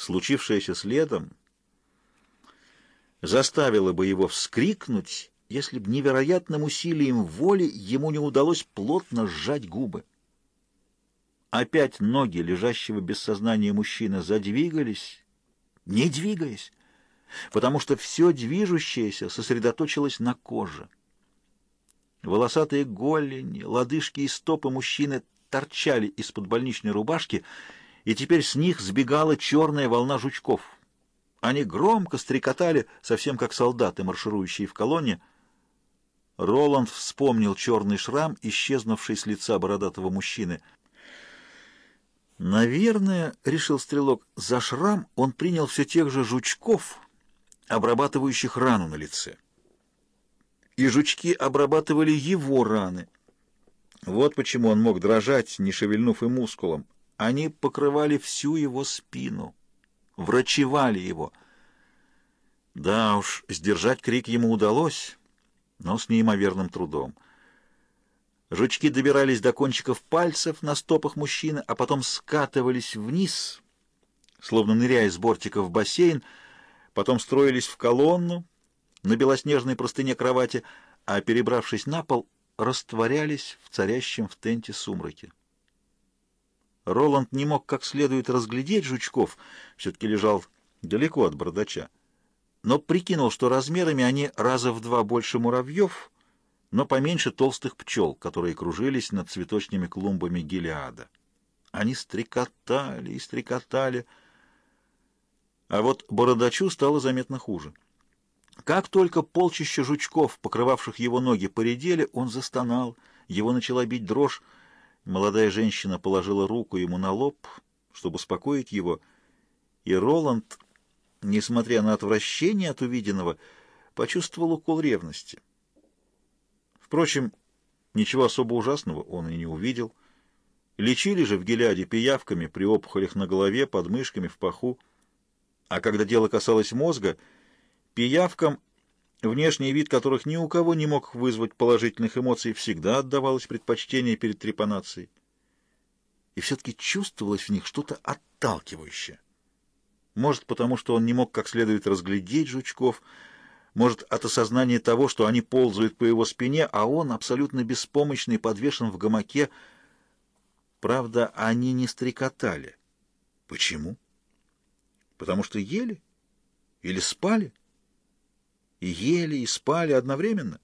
Случившееся следом заставило бы его вскрикнуть, если б невероятным усилием воли ему не удалось плотно сжать губы. Опять ноги лежащего без сознания мужчины задвигались, не двигаясь, потому что все движущееся сосредоточилось на коже. Волосатые голени, лодыжки и стопы мужчины торчали из-под больничной рубашки, и теперь с них сбегала черная волна жучков. Они громко стрекотали, совсем как солдаты, марширующие в колонне. Роланд вспомнил черный шрам, исчезнувший с лица бородатого мужчины. «Наверное, — решил стрелок, — за шрам он принял все тех же жучков, обрабатывающих рану на лице. И жучки обрабатывали его раны. Вот почему он мог дрожать, не шевельнув и мускулом. Они покрывали всю его спину, врачевали его. Да уж, сдержать крик ему удалось, но с неимоверным трудом. Жучки добирались до кончиков пальцев на стопах мужчины, а потом скатывались вниз, словно ныряя с бортика в бассейн, потом строились в колонну на белоснежной простыне кровати, а, перебравшись на пол, растворялись в царящем в тенте сумраке. Роланд не мог как следует разглядеть жучков, все-таки лежал далеко от бородача, но прикинул, что размерами они раза в два больше муравьев, но поменьше толстых пчел, которые кружились над цветочными клумбами Гелиада. Они стрекотали и стрекотали, а вот бородачу стало заметно хуже. Как только полчища жучков, покрывавших его ноги, поредели, он застонал, его начала бить дрожь, Молодая женщина положила руку ему на лоб, чтобы успокоить его, и Роланд, несмотря на отвращение от увиденного, почувствовал укол ревности. Впрочем, ничего особо ужасного он и не увидел. Лечили же в Геляде пиявками при опухолях на голове, подмышками, в паху. А когда дело касалось мозга, пиявкам внешний вид которых ни у кого не мог вызвать положительных эмоций, всегда отдавалось предпочтение перед трепанацией. И все-таки чувствовалось в них что-то отталкивающее. Может, потому что он не мог как следует разглядеть жучков, может, от осознания того, что они ползают по его спине, а он, абсолютно беспомощный, подвешен в гамаке. Правда, они не стрекотали. Почему? Потому что ели? Или спали? Ели, и спали одновременно.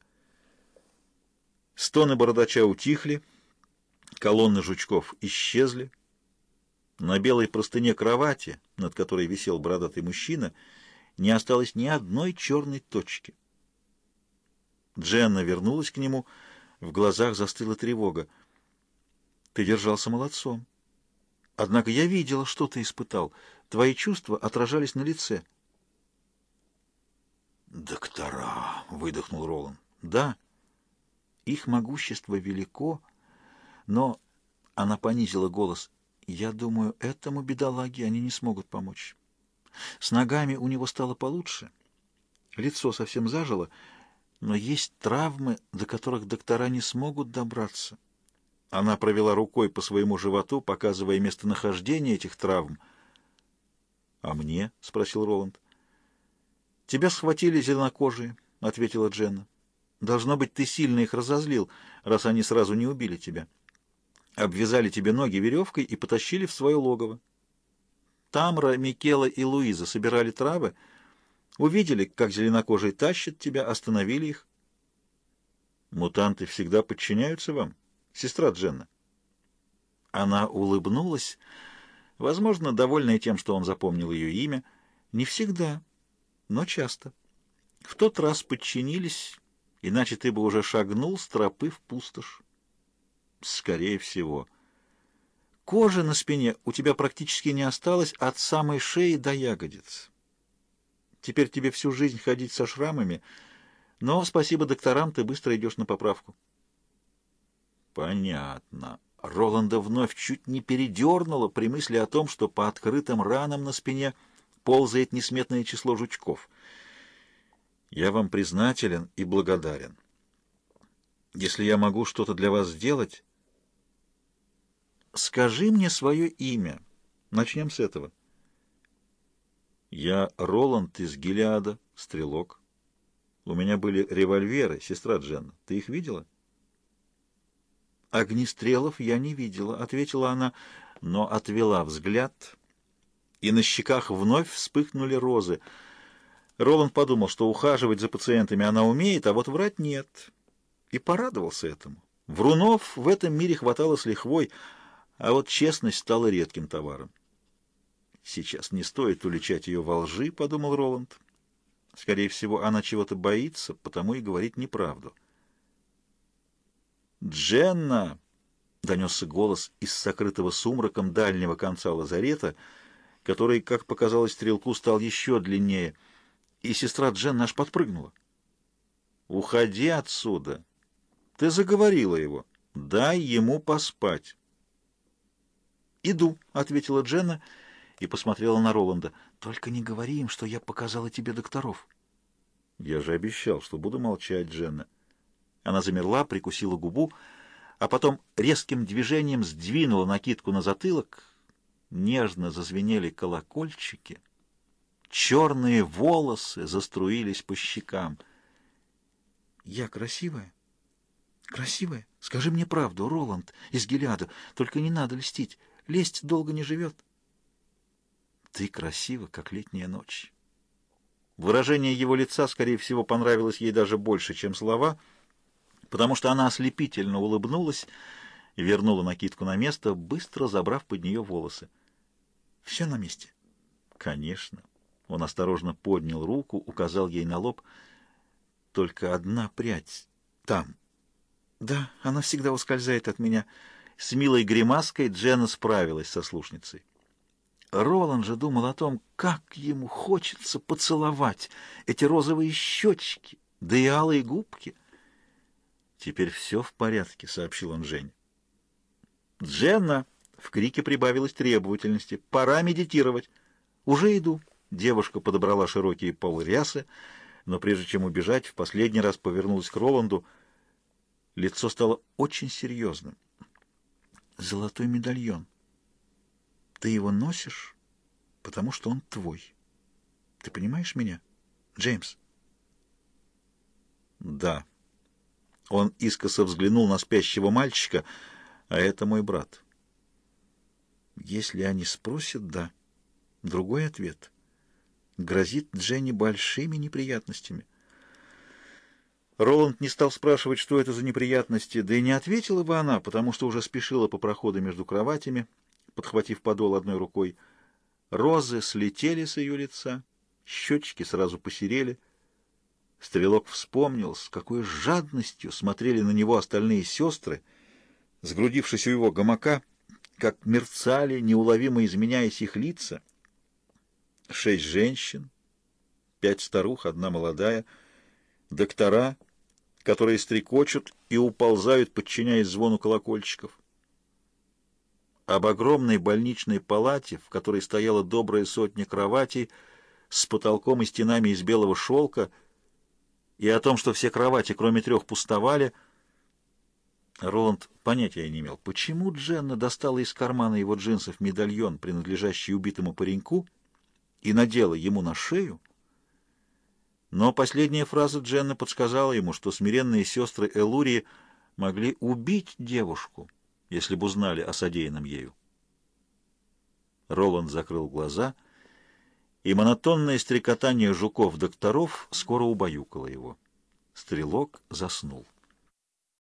Стоны бородача утихли, колонны жучков исчезли. На белой простыне кровати, над которой висел бородатый мужчина, не осталось ни одной черной точки. Дженна вернулась к нему, в глазах застыла тревога. «Ты держался молодцом. Однако я видела, что ты испытал. Твои чувства отражались на лице». «Доктора!» — выдохнул Ролан. «Да, их могущество велико, но...» — она понизила голос. «Я думаю, этому бедолаге они не смогут помочь. С ногами у него стало получше, лицо совсем зажило, но есть травмы, до которых доктора не смогут добраться». Она провела рукой по своему животу, показывая местонахождение этих травм. «А мне?» — спросил Роланд. «Тебя схватили зеленокожие», — ответила Дженна. «Должно быть, ты сильно их разозлил, раз они сразу не убили тебя. Обвязали тебе ноги веревкой и потащили в свое логово. Тамра, Микела и Луиза собирали травы, увидели, как зеленокожие тащат тебя, остановили их. Мутанты всегда подчиняются вам, сестра Дженна. Она улыбнулась, возможно, довольная тем, что он запомнил ее имя. Не всегда но часто. В тот раз подчинились, иначе ты бы уже шагнул с тропы в пустошь. Скорее всего. Кожи на спине у тебя практически не осталось от самой шеи до ягодиц. Теперь тебе всю жизнь ходить со шрамами, но, спасибо докторам, ты быстро идешь на поправку. Понятно. Роланда вновь чуть не передернула при мысли о том, что по открытым ранам на спине — ползает несметное число жучков. Я вам признателен и благодарен. Если я могу что-то для вас сделать, скажи мне свое имя. Начнем с этого. Я Роланд из Гелиада, стрелок. У меня были револьверы, сестра Дженна. Ты их видела? Огнестрелов я не видела, ответила она, но отвела взгляд, и на щеках вновь вспыхнули розы. Роланд подумал, что ухаживать за пациентами она умеет, а вот врать нет, и порадовался этому. Врунов в этом мире хватало с лихвой, а вот честность стала редким товаром. «Сейчас не стоит уличать ее во лжи», — подумал Роланд. «Скорее всего, она чего-то боится, потому и говорит неправду». «Дженна!» — донесся голос из сокрытого сумраком дальнего конца лазарета, который, как показалось стрелку, стал еще длиннее, и сестра Дженна аж подпрыгнула. «Уходи отсюда! Ты заговорила его. Дай ему поспать!» «Иду», — ответила Дженна, — и посмотрела на Роланда. «Только не говори им, что я показала тебе докторов». «Я же обещал, что буду молчать, Дженна». Она замерла, прикусила губу, а потом резким движением сдвинула накидку на затылок. Нежно зазвенели колокольчики. Черные волосы заструились по щекам. «Я красивая?» «Красивая? Скажи мне правду, Роланд из Гелиада. Только не надо льстить. Лесть долго не живет». Ты красива, как летняя ночь. Выражение его лица, скорее всего, понравилось ей даже больше, чем слова, потому что она ослепительно улыбнулась и вернула накидку на место, быстро забрав под нее волосы. «Все на месте?» «Конечно». Он осторожно поднял руку, указал ей на лоб. «Только одна прядь там». «Да, она всегда ускользает от меня». С милой гримаской Джена справилась со слушницей. Роланд же думал о том, как ему хочется поцеловать эти розовые щечки, да и алые губки. «Теперь все в порядке», — сообщил он Жень. «Дженна!» — в крике прибавилось требовательности. «Пора медитировать». «Уже иду». Девушка подобрала широкие полы рясы, но прежде чем убежать, в последний раз повернулась к Роланду. Лицо стало очень серьезным. «Золотой медальон». Ты его носишь, потому что он твой. Ты понимаешь меня, Джеймс? Да. Он искоса взглянул на спящего мальчика, а это мой брат. Если они спросят, да. Другой ответ грозит Дженни большими неприятностями. Роланд не стал спрашивать, что это за неприятности, да и не ответила бы она, потому что уже спешила по проходу между кроватями, подхватив подол одной рукой. Розы слетели с ее лица, щечки сразу посерели. Стрелок вспомнил, с какой жадностью смотрели на него остальные сестры, сгрудившись у его гамака, как мерцали, неуловимо изменяясь их лица. Шесть женщин, пять старух, одна молодая, доктора, которые стрекочут и уползают, подчиняясь звону колокольчиков об огромной больничной палате, в которой стояла добрая сотня кроватей с потолком и стенами из белого шелка, и о том, что все кровати, кроме трех, пустовали. Роланд понятия не имел, почему Дженна достала из кармана его джинсов медальон, принадлежащий убитому пареньку, и надела ему на шею, но последняя фраза Дженна подсказала ему, что смиренные сестры Элурии могли убить девушку — если бы узнали о содеянном ею. Роланд закрыл глаза, и монотонное стрекотание жуков-докторов скоро убаюкало его. Стрелок заснул.